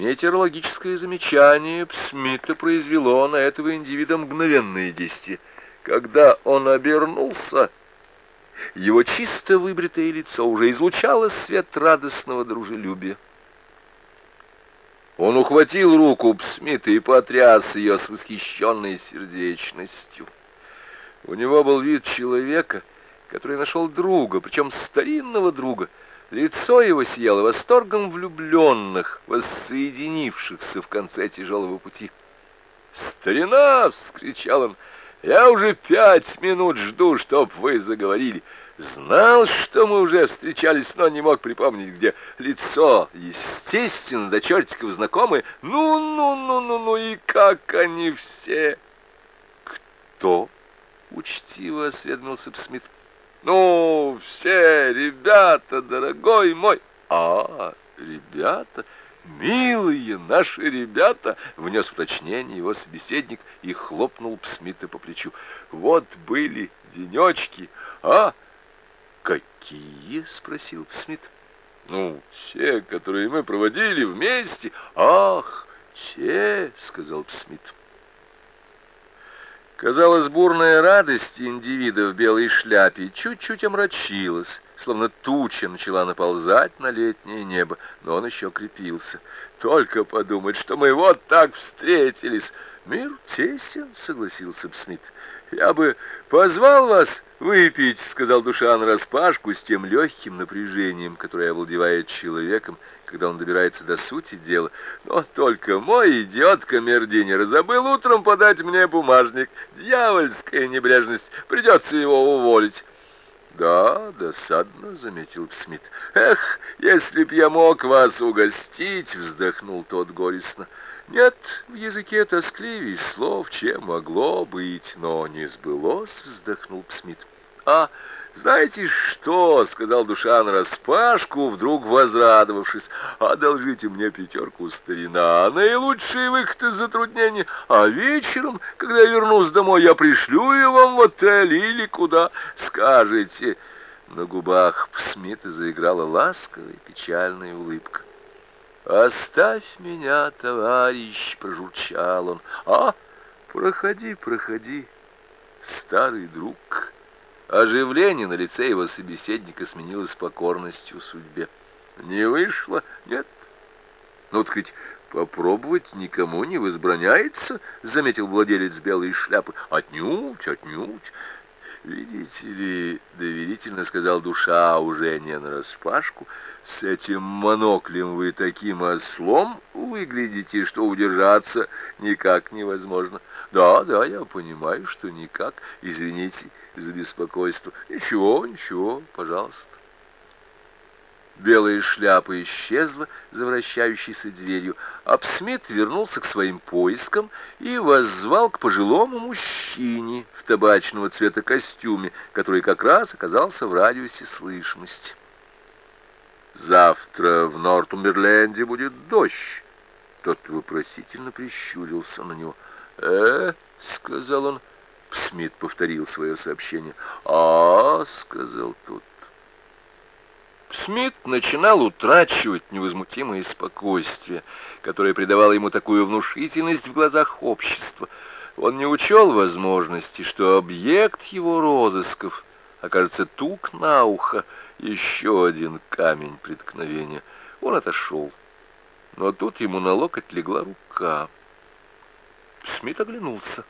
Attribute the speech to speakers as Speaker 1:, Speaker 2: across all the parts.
Speaker 1: Метеорологическое замечание Смита произвело на этого индивида мгновенное действие. Когда он обернулся, его чисто выбритое лицо уже излучало свет радостного дружелюбия. Он ухватил руку Смита и потряс ее с восхищенной сердечностью. У него был вид человека, который нашел друга, причем старинного друга. Лицо его сияло восторгом влюбленных, воссоединившихся в конце тяжелого пути. «Старина!» — вскричал он. «Я уже пять минут жду, чтоб вы заговорили. Знал, что мы уже встречались, но не мог припомнить, где лицо, естественно, до чертиков знакомые. Ну-ну-ну-ну-ну, и как они все!» «Кто?» — учтиво осведомился Смит. «Ну, все ребята, дорогой мой!» «А, ребята, милые наши ребята!» — внес уточнение его собеседник и хлопнул Смита по плечу. «Вот были денечки, а?» «Какие?» — спросил Смит. «Ну, те, которые мы проводили вместе». «Ах, те!» — сказал Смит. Казалось, бурная радость индивида в белой шляпе чуть-чуть омрачилась, словно туча начала наползать на летнее небо, но он еще крепился. «Только подумать, что мы вот так встретились!» «Мир тесен», — согласился Смит. «Я бы позвал вас выпить», — сказал душа распашку с тем легким напряжением, которое овладевает человеком, когда он добирается до сути дела. Но только мой идиот камердинер забыл утром подать мне бумажник. Дьявольская небрежность, придется его уволить. «Да, досадно», — заметил Смит. «Эх, если б я мог вас угостить», — вздохнул тот горестно. «Нет, в языке тоскливей слов, чем могло быть, но не сбылось», — вздохнул Смит. «А «Знаете что?» — сказал душа нараспашку, вдруг возрадовавшись. «Одолжите мне пятерку, старина, наилучший выход из затруднений. А вечером, когда я вернусь домой, я пришлю ее вам в отель или куда скажете». На губах Смита заиграла ласковая печальная улыбка. «Оставь меня, товарищ!» — прожурчал он. «А, проходи, проходи, старый друг!» Оживление на лице его собеседника сменилось покорностью судьбе. Не вышло? Нет. Ну, так ведь попробовать никому не возбраняется, заметил владелец белой шляпы. Отнюдь, отнюдь. Видите ли, доверительно сказал душа уже не нараспашку, с этим моноклем вы таким ослом выглядите, что удержаться никак невозможно. Да, да, я понимаю, что никак. Извините, за беспокойство. Ничего, ничего, пожалуйста. Белая шляпа исчезла за вращающейся дверью. Абсмит вернулся к своим поискам и воззвал к пожилому мужчине в табачного цвета костюме, который как раз оказался в радиусе слышимости. «Завтра в Нортумберленде будет дождь». Тот вопросительно прищурился на него. «Э?» — сказал он. Смит повторил свое сообщение. «А, — сказал тот. Смит начинал утрачивать невозмутимое спокойствие, которое придавало ему такую внушительность в глазах общества. Он не учел возможности, что объект его розысков окажется тук на ухо, еще один камень преткновения. Он отошел, но тут ему на локоть легла рука. Смит оглянулся.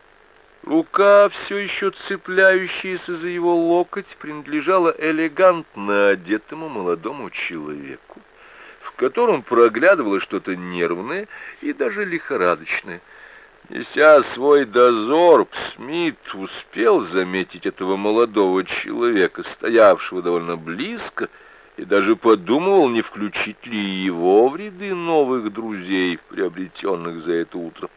Speaker 1: Рука, все еще цепляющаяся за его локоть, принадлежала элегантно одетому молодому человеку, в котором проглядывало что-то нервное и даже лихорадочное. Неся свой дозор, Смит успел заметить этого молодого человека, стоявшего довольно близко, и даже подумывал, не включить ли его в ряды новых друзей, приобретенных за это утро.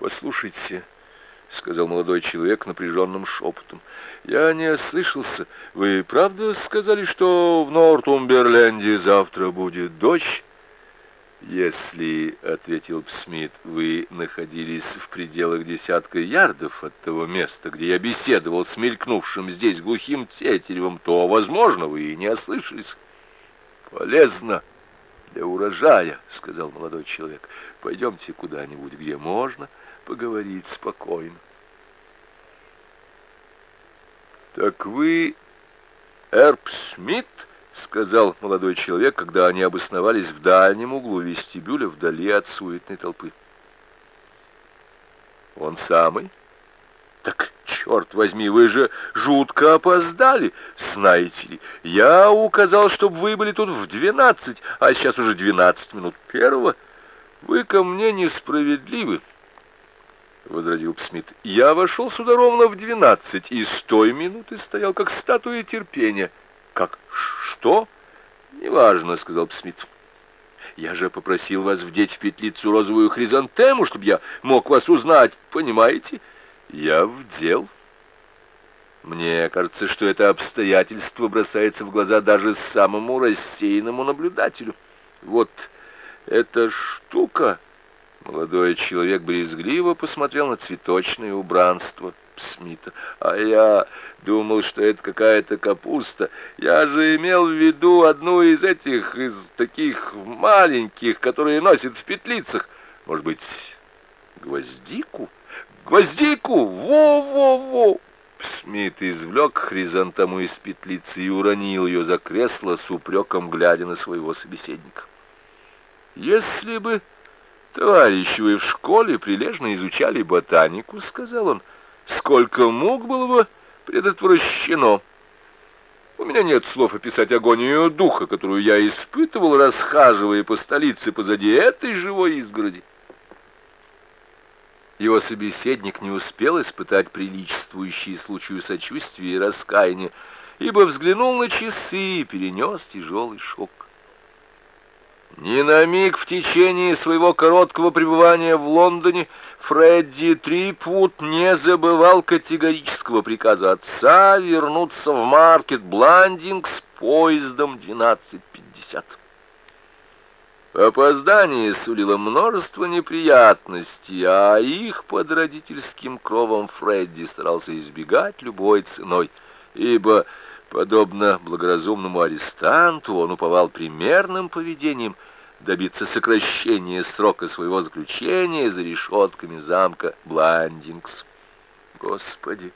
Speaker 1: «Послушайте», — сказал молодой человек напряженным шепотом. «Я не ослышался. Вы правда сказали, что в Нортумберленде завтра будет дождь?» «Если, — ответил Смит, — вы находились в пределах десятка ярдов от того места, где я беседовал с мелькнувшим здесь глухим тетеревом, то, возможно, вы и не ослышались. Полезно для урожая», — сказал молодой человек. «Пойдемте куда-нибудь, где можно поговорить спокойно». «Так вы Эрп Смит?» — сказал молодой человек, когда они обосновались в дальнем углу вестибюля, вдали от суетной толпы. «Он самый?» «Так, черт возьми, вы же жутко опоздали, знаете ли. Я указал, чтобы вы были тут в двенадцать, а сейчас уже двенадцать минут первого. Вы ко мне несправедливы». — возразил Смит. — Я вошел сюда ровно в двенадцать, и с той минуты стоял, как статуя терпения. — Как? Что? — Неважно, — сказал Смит. — Я же попросил вас вдеть в петлицу розовую хризантему, чтобы я мог вас узнать, понимаете? Я вдел. Мне кажется, что это обстоятельство бросается в глаза даже самому рассеянному наблюдателю. Вот эта штука Молодой человек брезгливо посмотрел на цветочное убранство Смита. «А я думал, что это какая-то капуста. Я же имел в виду одну из этих, из таких маленьких, которые носят в петлицах. Может быть, гвоздику? Гвоздику! Во-во-во!» Смит извлек хризантому из петлицы и уронил ее за кресло с упреком, глядя на своего собеседника. «Если бы «Товарищи, вы в школе прилежно изучали ботанику», — сказал он. «Сколько мук было бы предотвращено!» У меня нет слов описать агонию духа, которую я испытывал, расхаживая по столице позади этой живой изгороди. Его собеседник не успел испытать приличествующие случаю сочувствия и раскаяния, ибо взглянул на часы и перенес тяжелый шок. Ни на миг в течение своего короткого пребывания в Лондоне Фредди Трипвуд не забывал категорического приказа отца вернуться в маркет Бландинг с поездом 12.50. Опоздание сулило множество неприятностей, а их под родительским кровом Фредди старался избегать любой ценой, ибо, подобно благоразумному арестанту, он уповал примерным поведением – добиться сокращения срока своего заключения за решетками замка Бландингс. Господи,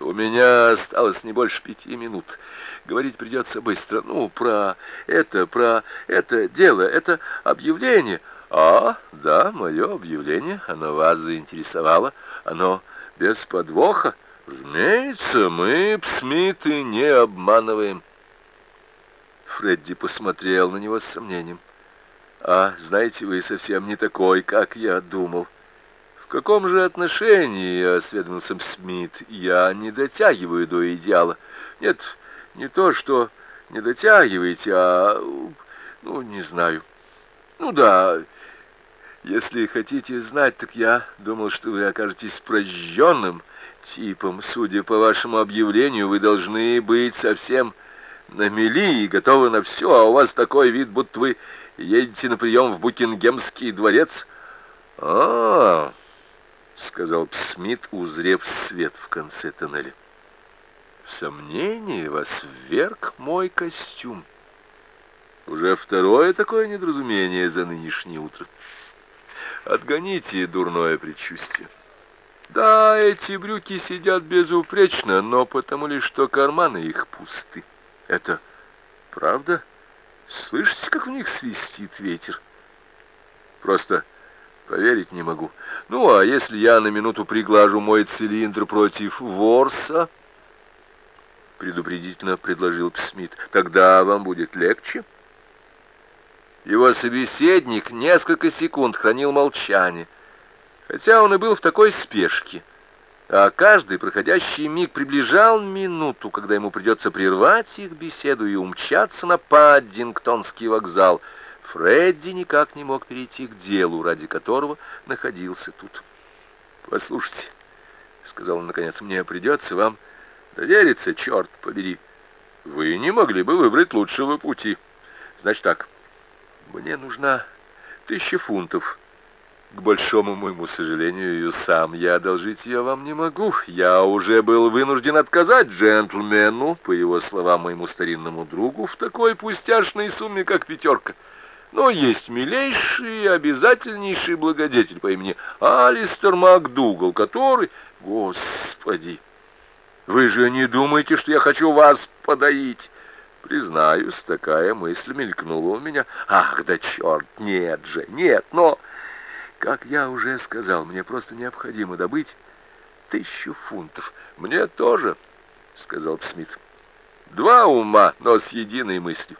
Speaker 1: у меня осталось не больше пяти минут. Говорить придется быстро. Ну, про это, про это дело, это объявление. А, да, мое объявление, оно вас заинтересовало. Оно без подвоха. Разумеется, мы, Псмиты, не обманываем. Фредди посмотрел на него с сомнением. А, знаете, вы совсем не такой, как я думал. В каком же отношении, осведомился Смит, я не дотягиваю до идеала? Нет, не то, что не дотягиваете, а... ну, не знаю. Ну да, если хотите знать, так я думал, что вы окажетесь прожженным типом. Судя по вашему объявлению, вы должны быть совсем на мели и готовы на все, а у вас такой вид, будто вы едете на прием в Букингемский дворец?» «А, сказал Смит, узрев свет в конце тоннеля. «В сомнении вас вверг мой костюм. Уже второе такое недоразумение за нынешнее утро. Отгоните дурное предчувствие». Да, эти брюки сидят безупречно, но потому лишь, что карманы их пусты. Это правда? — Слышите, как в них свистит ветер? Просто поверить не могу. Ну, а если я на минуту приглажу мой цилиндр против ворса? Предупредительно предложил Смит. Тогда вам будет легче. Его собеседник несколько секунд хранил молчание, хотя он и был в такой спешке — а каждый проходящий миг приближал минуту, когда ему придется прервать их беседу и умчаться на Паддингтонский вокзал. Фредди никак не мог перейти к делу, ради которого находился тут. «Послушайте», — сказал он наконец, — «мне придется вам довериться, черт побери. Вы не могли бы выбрать лучшего пути. Значит так, мне нужна тысяча фунтов» К большому моему сожалению, сам я одолжить ее вам не могу. Я уже был вынужден отказать джентльмену, по его словам, моему старинному другу, в такой пустяшной сумме, как пятерка. Но есть милейший и обязательнейший благодетель по имени Алистер МакДугал, который... Господи! Вы же не думаете, что я хочу вас подоить? Признаюсь, такая мысль мелькнула у меня. Ах, да черт, нет же, нет, но... Как я уже сказал, мне просто необходимо добыть тысячу фунтов. Мне тоже, — сказал Смит. Два ума, но с единой мыслью.